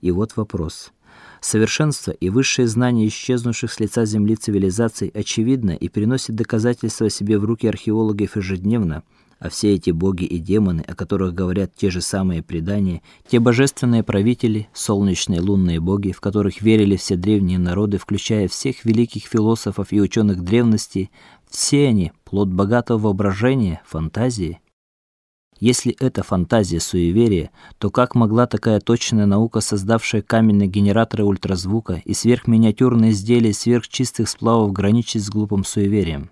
И вот вопрос. Совершенство и высшее знание исчезнувших с лица земли цивилизаций очевидно и приносит доказательства себе в руки археологов ежедневно, а все эти боги и демоны, о которых говорят те же самые предания, те божественные правители, солнечные лунные боги, в которых верили все древние народы, включая всех великих философов и ученых древности, все они плод богатого воображения, фантазии. Если это фантазия суеверия, то как могла такая точная наука, создавшая каменные генераторы ультразвука и сверхминиатюрные изделия сверхчистых сплавов, граничить с глупым суеверием?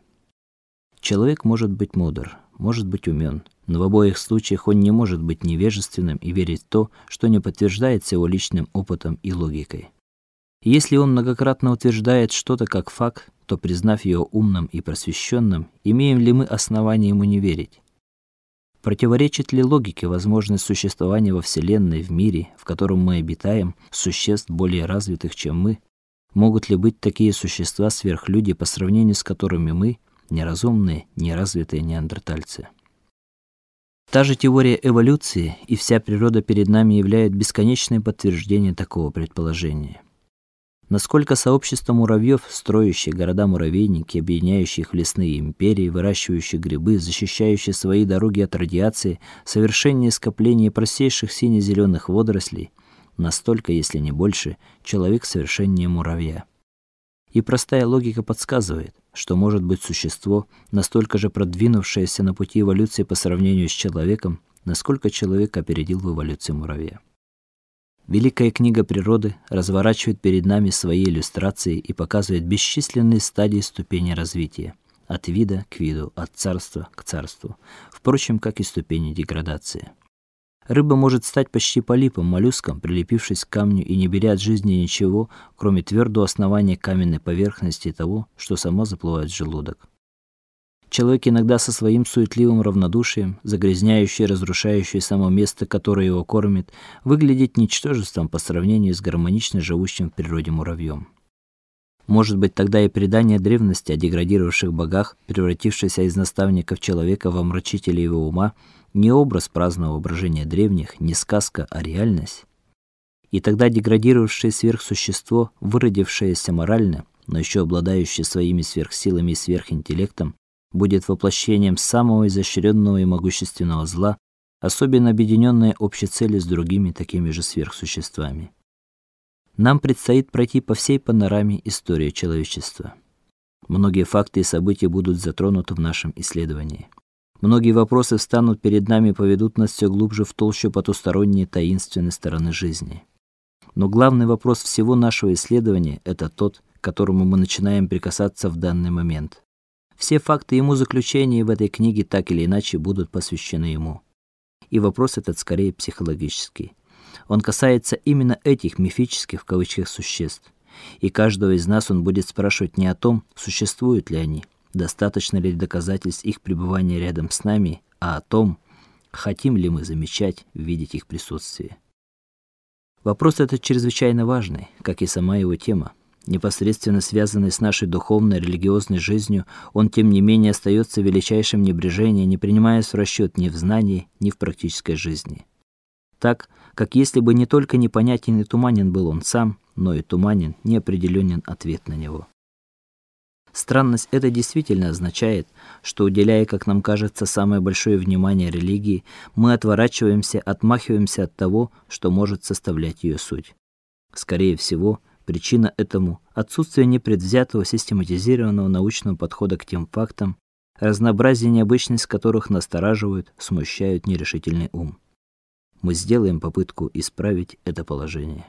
Человек может быть мудр, может быть умен, но в обоих случаях он не может быть невежественным и верить в то, что не подтверждается его личным опытом и логикой. Если он многократно утверждает что-то как факт, то признав его умным и просвещенным, имеем ли мы основания ему не верить? Противоречит ли логике возможность существования во вселенной, в мире, в котором мы обитаем, существ более развитых, чем мы? Могут ли быть такие существа сверхлюди, по сравнению с которыми мы неразумные, неразвитые неандертальцы? Та же теория эволюции и вся природа перед нами являют бесконечное подтверждение такого предположения. Насколько сообщество муравьев, строящие города-муравейники, объединяющие их лесные империи, выращивающие грибы, защищающие свои дороги от радиации, совершеннее скопление простейших сине зеленых водорослей, настолько, если не больше, человек совершеннее муравья. И простая логика подсказывает, что может быть существо, настолько же продвинувшееся на пути эволюции по сравнению с человеком, насколько человек опередил в эволюции муравья. Великая книга природы разворачивает перед нами свои иллюстрации и показывает бесчисленные стадии ступени развития, от вида к виду, от царства к царству, впрочем, как и ступени деградации. Рыба может стать почти полипом, моллюском, прилепившись к камню и не беря от жизни ничего, кроме твердого основания каменной поверхности того, что само заплывает в желудок. Человек иногда со своим суетливым равнодушием, загрязняющий и разрушающий само место, которое его кормит, выглядит ничтожеством по сравнению с гармонично живущим в природе муравьем. Может быть, тогда и предание древности о деградировавших богах, превратившихся из наставников человека в омрачителей его ума, не образ праздного воображения древних, не сказка, а реальность. И тогда деградировавшее сверхсущество, выродившееся морально, но еще обладающее своими сверхсилами и сверхинтеллектом, будет воплощением самого изощренного и могущественного зла, особенно объединенное общей целью с другими такими же сверхсуществами. Нам предстоит пройти по всей панораме истории человечества. Многие факты и события будут затронуты в нашем исследовании. Многие вопросы встанут перед нами и поведут нас все глубже в толщу потусторонней таинственной стороны жизни. Но главный вопрос всего нашего исследования это тот, к которому мы начинаем прикасаться в данный момент. Все факты ему заключения в этой книге так или иначе будут посвящены ему. И вопрос этот скорее психологический. Он касается именно этих мифических в кавычках существ. И каждого из нас он будет спрашивать не о том, существуют ли они, достаточно ли доказательств их пребывания рядом с нами, а о том, хотим ли мы замечать, видеть их присутствие. Вопрос этот чрезвычайно важный, как и сама его тема непосредственно связанный с нашей духовной религиозной жизнью, он тем не менее остается величайшим небрежением, не принимаясь в расчет ни в знании, ни в практической жизни. Так, как если бы не только непонятен и туманен был он сам, но и туманен, неопределенен ответ на него. Странность это действительно означает, что уделяя, как нам кажется, самое большое внимание религии, мы отворачиваемся, отмахиваемся от того, что может составлять ее суть. Скорее всего, Причина этому отсутствие непредвзятого систематизированного научного подхода к тем фактам, разнообразие необычность которых настораживают, смущают нерешительный ум. Мы сделаем попытку исправить это положение.